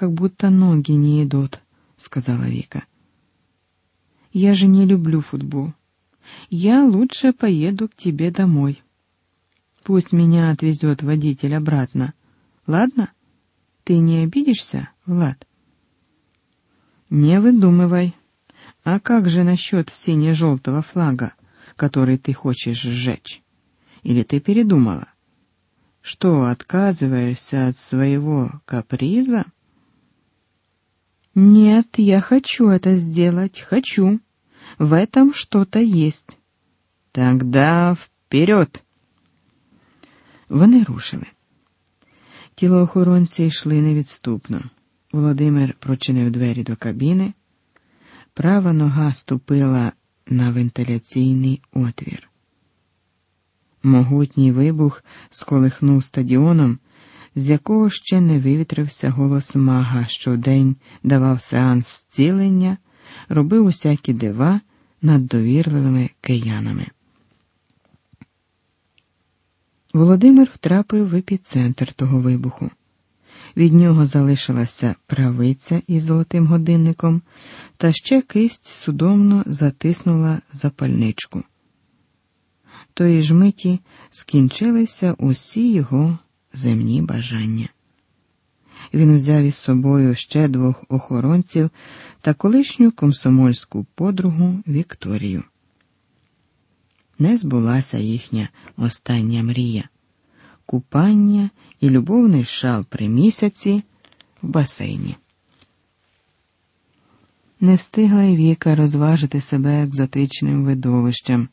как будто ноги не идут, сказала Вика. Я же не люблю футбол. Я лучше поеду к тебе домой. Пусть меня отвезет водитель обратно. Ладно? Ты не обидишься, Влад? Не выдумывай. А как же насчет сине-желтого флага, который ты хочешь сжечь? Или ты передумала? Что, отказываешься от своего каприза? Нет, я хочу это сделать, хочу. В этом что-то есть. Тогда вперед! Вони рушили. Тілоохоронці йшли невідступно. Володимир прочинив двері до кабіни. Права нога ступила на вентиляційний отвір. Могутній вибух сколихнув стадіоном, з якого ще не вивітрився голос мага, що вдень давав сеанс зцілення, робив усякі дива над довірливими киянами. Володимир втрапив в епіцентр того вибуху. Від нього залишилася правиця із золотим годинником, та ще кисть судомно затиснула запальничку. Тої ж миті скінчилися усі його земні бажання. Він взяв із собою ще двох охоронців та колишню комсомольську подругу Вікторію. Не збулася їхня остання мрія купання і любовний шал при місяці в басейні. Не встигла й Віка розважити себе екзотичним видовищем,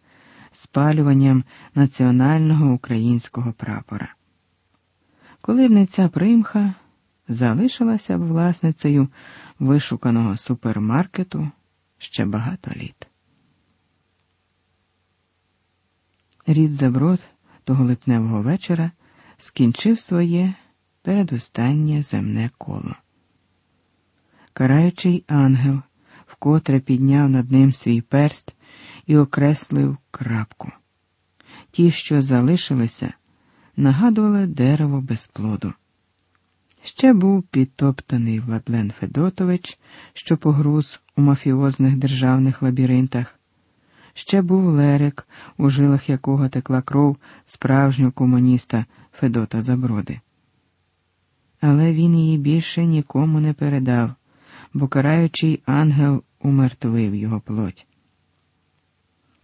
спалюванням національного українського прапора. Коли б не ця примха залишилася б власницею вишуканого супермаркету ще багато літ. Рід Заброд того липневого вечора скінчив своє передостаннє земне коло. Караючий ангел вкотре підняв над ним свій перст і окреслив крапку. Ті, що залишилися, нагадували дерево без плоду. Ще був підтоптаний Владлен Федотович, що погруз у мафіозних державних лабіринтах. Ще був Лерик, у жилах якого текла кров справжнього комуніста Федота Заброди. Але він її більше нікому не передав, бо караючий ангел умертвив його плоть.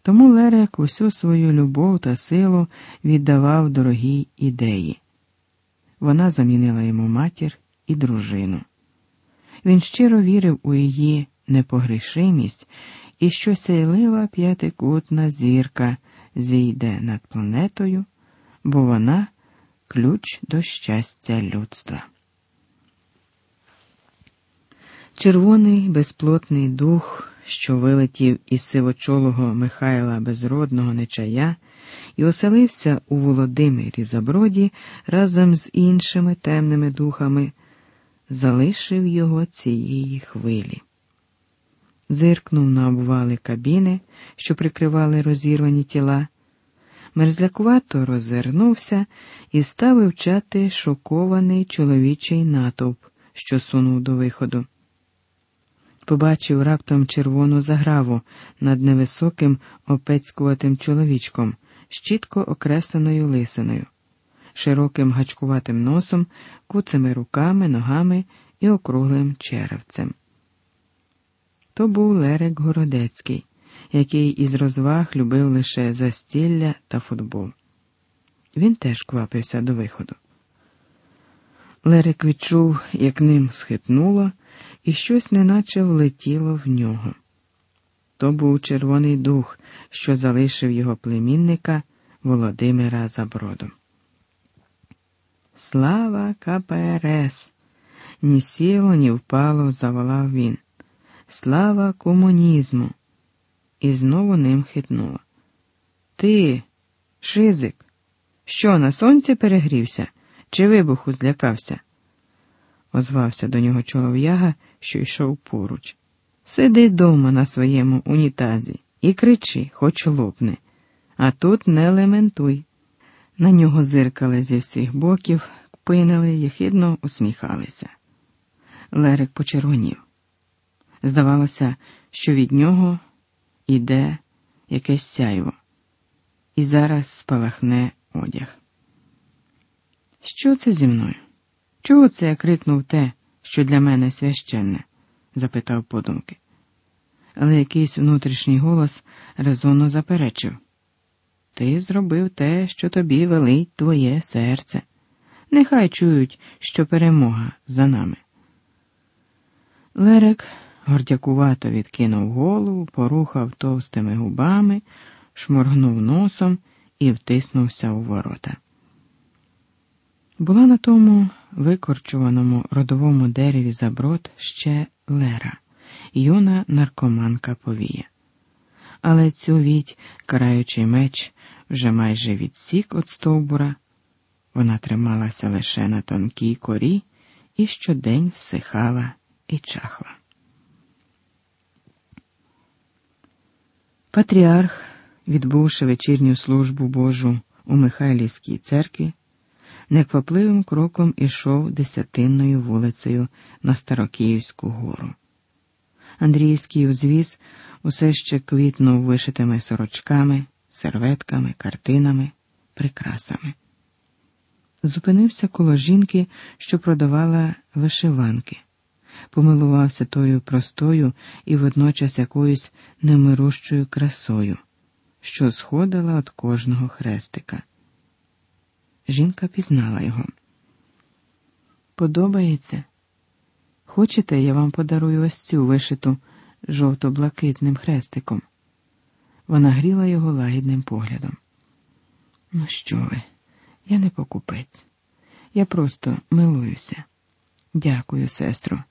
Тому Лерик усю свою любов та силу віддавав дорогій ідеї. Вона замінила йому матір і дружину. Він щиро вірив у її непогрішимість і що сяйлива п'ятикутна зірка зійде над планетою, бо вона ключ до щастя людства. Червоний безплотний дух, що вилетів із сивочолого Михайла Безродного нечая і оселився у Володимирі Заброді разом з іншими темними духами, залишив його цієї хвилі. Зиркнув на обвали кабіни, що прикривали розірвані тіла, мерзлякувато розвернувся і став вивчати шокований чоловічий натовп, що сунув до виходу. Побачив раптом червону заграву над невисоким опецькуватим чоловічком з чітко окресленою лисиною, широким гачкуватим носом, куцими руками, ногами і округлим черевцем. То був Лерик Городецький, який із розваг любив лише застілля та футбол. Він теж квапився до виходу. Лерик відчув, як ним схитнуло, і щось неначе влетіло в нього. То був червоний дух, що залишив його племінника Володимира Заброду. Слава КПРС! Ні сіло, ні впало, заволав він. Слава комунізму! І знову ним хитнуло. Ти, Шизик, що на сонці перегрівся, чи вибуху злякався? Озвався до нього чолов'яга, що йшов поруч. Сиди дома на своєму унітазі і кричи, хоч лопне, а тут не лементуй. На нього зиркали зі всіх боків, кпинили, єхидно усміхалися. Лерик почервонів. Здавалося, що від нього іде якесь сяйво, і зараз спалахне одяг. Що це зі мною? Чого це я крикнув те, що для мене священне? запитав подумки. Але якийсь внутрішній голос резонно заперечив. Ти зробив те, що тобі велить твоє серце. Нехай чують, що перемога за нами. Лерик гордякувато відкинув голову, порухав товстими губами, шморгнув носом і втиснувся у ворота. Була на тому викорчуваному родовому дереві заброд ще Лера, юна наркоманка повія. Але цю віть, караючий меч, вже майже відсік від стовбура. Вона трималася лише на тонкій корі і щодень всихала і чахла. Патріарх, відбувши вечірню службу Божу у Михайлівській церкві, неквапливим кроком ішов десятинною вулицею на Старокиївську гору. Андріївський узвіз усе ще квітнув вишитими сорочками, серветками, картинами, прикрасами. Зупинився коло жінки, що продавала вишиванки, помилувався тою простою і водночас якоюсь немирущою красою, що сходила від кожного хрестика. Жінка пізнала його. Подобається? Хочете, я вам подарую ось цю вишиту жовто-блакитним хрестиком? Вона гріла його лагідним поглядом. Ну, що ви, я не покупець. Я просто милуюся. Дякую, сестро.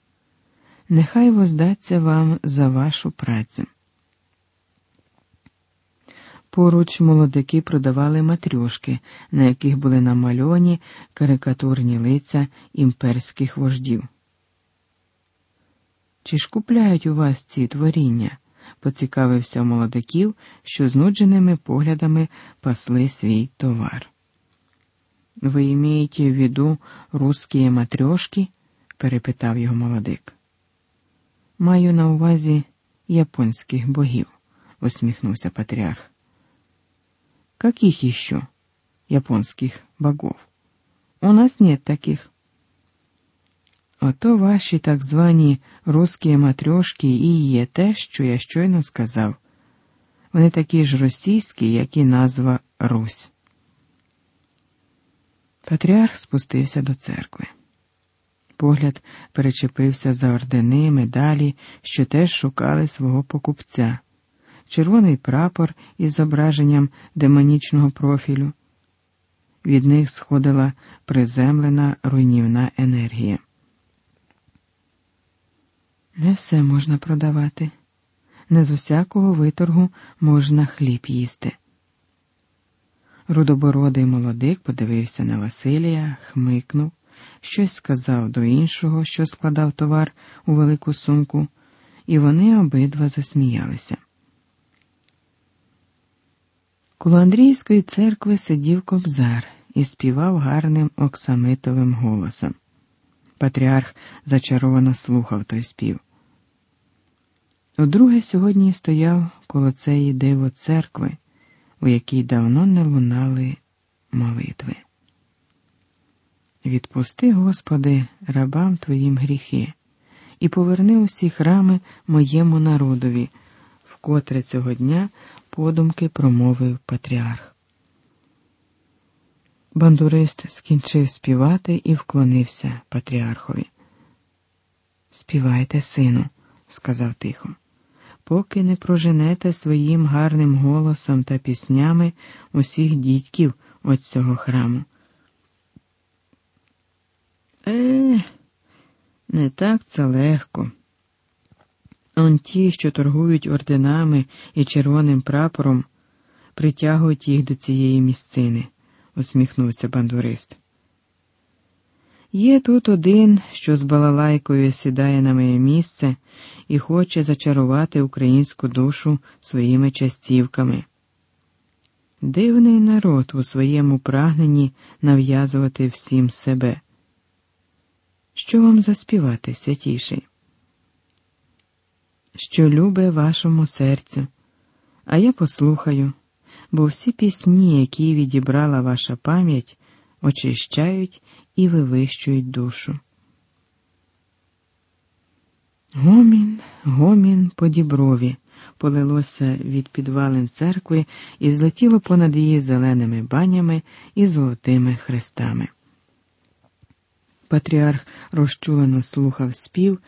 Нехай воздаться вам за вашу працю. Поруч молодики продавали матрьошки, на яких були намальовані карикатурні лиця імперських вождів. Чи ж купляють у вас ці творіння? поцікавився молодиків, що знудженими поглядами пасли свій товар. Ви імієте в виду русські матрьошки? перепитав його молодик. Маю на увазі японських богів, усміхнувся патріарх. Каких еще японских богов? У нас нет таких. Ото ваші так звані русські матрьошки і є те, що я щойно сказав. Вони такі ж російські, як і назва Русь. Патріарх спустився до церкви. Погляд перечепився за ордени, медалі, що теж шукали свого покупця червоний прапор із зображенням демонічного профілю. Від них сходила приземлена руйнівна енергія. Не все можна продавати, не з усякого виторгу можна хліб їсти. Рудобородий молодик подивився на Василія, хмикнув, щось сказав до іншого, що складав товар у велику сумку, і вони обидва засміялися. Коло Андріївської церкви сидів кобзар і співав гарним оксамитовим голосом. Патріарх зачаровано слухав той спів. Удруге сьогодні стояв коло цієї диво церкви, у якій давно не лунали молитви. Відпусти, Господи, рабам Твоїм гріхи, і поверни усі храми моєму народові, вкотре цього дня подумки промовив патріарх. Бандурист скінчив співати і вклонився патріархові. Співайте, сину, сказав тихо, поки не проженете своїм гарним голосом та піснями усіх дітьків от цього храму. Е, не так це легко. Он ті, що торгують орденами і червоним прапором, притягують їх до цієї місцини, усміхнувся бандурист. Є тут один, що з балалайкою сідає на моє місце і хоче зачарувати українську душу своїми частівками. Дивний народ у своєму прагненні нав'язувати всім себе. Що вам заспівати, святіший? Що любе вашому серцю, а я послухаю, бо всі пісні, які відібрала ваша пам'ять, очищають і вивищують душу. Гомін, гомін по діброві полилося від підвалин церкви і злетіло понад її зеленими банями і золотими хрестами. Патріарх розчулено слухав спів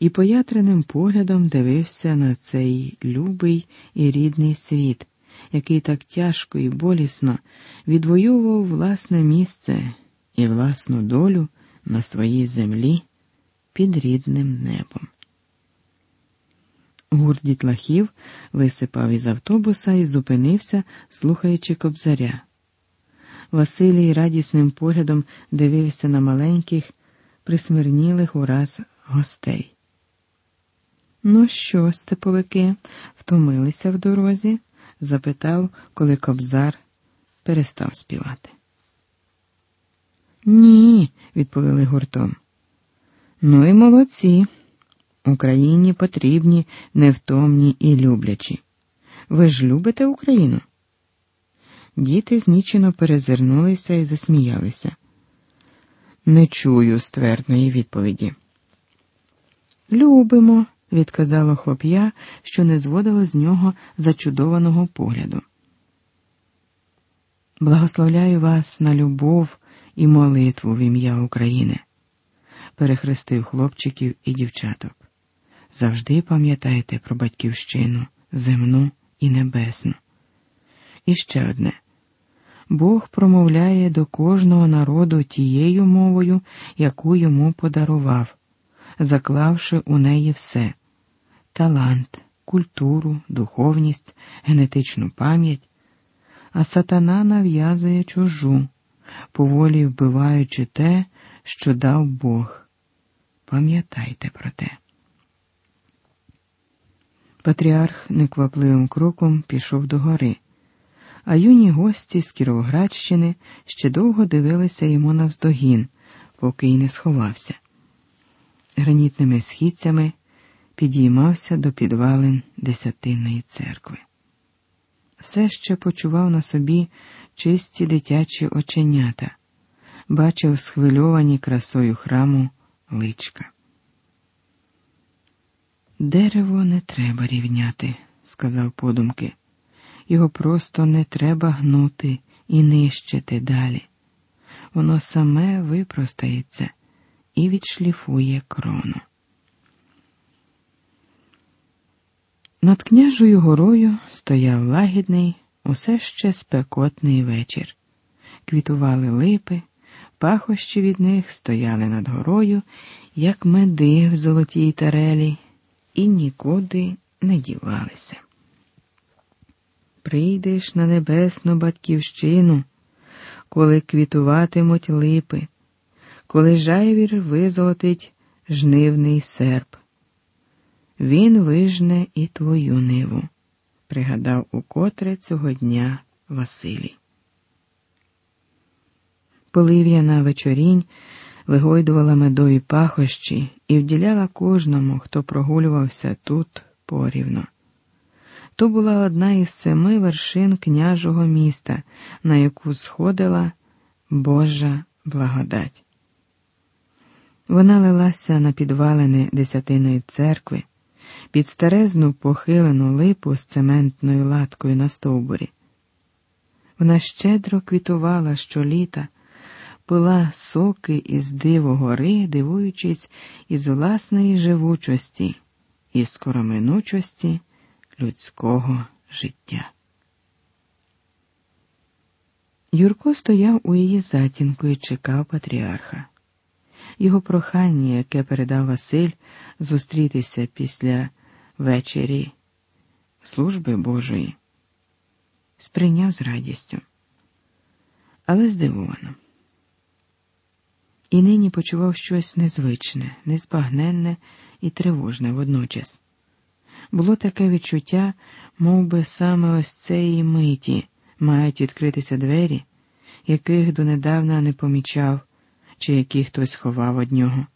і поятреним поглядом дивився на цей любий і рідний світ, який так тяжко і болісно відвоював власне місце і власну долю на своїй землі під рідним небом. Гурт дітлахів висипав із автобуса і зупинився, слухаючи кобзаря. Василій радісним поглядом дивився на маленьких, присмирнілих ураз гостей. Ну що, степовики, втомилися в дорозі? запитав, коли кобзар перестав співати. Ні, відповіли гуртом. Ну і молодці. Україні потрібні невтомні і люблячі. Ви ж любите Україну? Діти знічено перезирнулися і засміялися. Не чую ствердної відповіді. Любимо, відказало хлоп'я, що не зводило з нього зачудованого погляду. Благословляю вас на любов і молитву в ім'я України, перехрестив хлопчиків і дівчаток. Завжди пам'ятайте про батьківщину, земну і небесну. І ще одне. Бог промовляє до кожного народу тією мовою, яку йому подарував, заклавши у неї все талант, культуру, духовність, генетичну пам'ять, а сатана нав'язує чужу, поволі вбиваючи те, що дав Бог. Пам'ятайте про те. Патріарх неквапливим кроком пішов до гори, а юні гості з Кіровоградщини ще довго дивилися йому навздогін, поки й не сховався. Гранітними східцями підіймався до підвалин Десятинної церкви. Все ще почував на собі чисті дитячі оченята, бачив схвильовані красою храму личка. Дерево не треба рівняти, сказав подумки. Його просто не треба гнути і нищити далі. Воно саме випростається і відшліфує крону. Над княжою горою стояв лагідний, усе ще спекотний вечір. Квітували липи, пахощі від них стояли над горою, як меди в золотій тарелі і нікуди не дівалися. Прийдеш на небесну батьківщину, коли квітуватимуть липи, коли жайвір визолотить жнивний серп. Він вижне і твою ниву, пригадав укотре цього дня Василій. Полив'яна вечорінь вигойдувала медові пахощі і вділяла кожному, хто прогулювався тут порівно. То була одна із семи вершин княжого міста, на яку сходила Божа благодать. Вона лилася на підвалини Десятиної церкви, під старезну похилену липу з цементною латкою на стовбурі. Вона щедро квітувала щоліта пила соки із диво гори, дивуючись із власної живучості і скороминучості людського життя. Юрко стояв у її затінку і чекав патріарха. Його прохання, яке передав Василь, зустрітися після вечері. Служби Божої, сприйняв з радістю, але здивовано. І нині почував щось незвичне, незбагненне і тривожне водночас. Було таке відчуття, мов би саме ось цієї миті мають відкритися двері, яких донедавна не помічав, чи які хтось ховав од нього.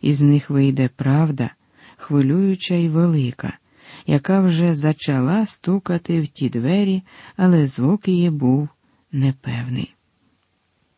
із них вийде правда, хвилююча і велика, яка вже зачала стукати в ті двері, але звук її був непевний.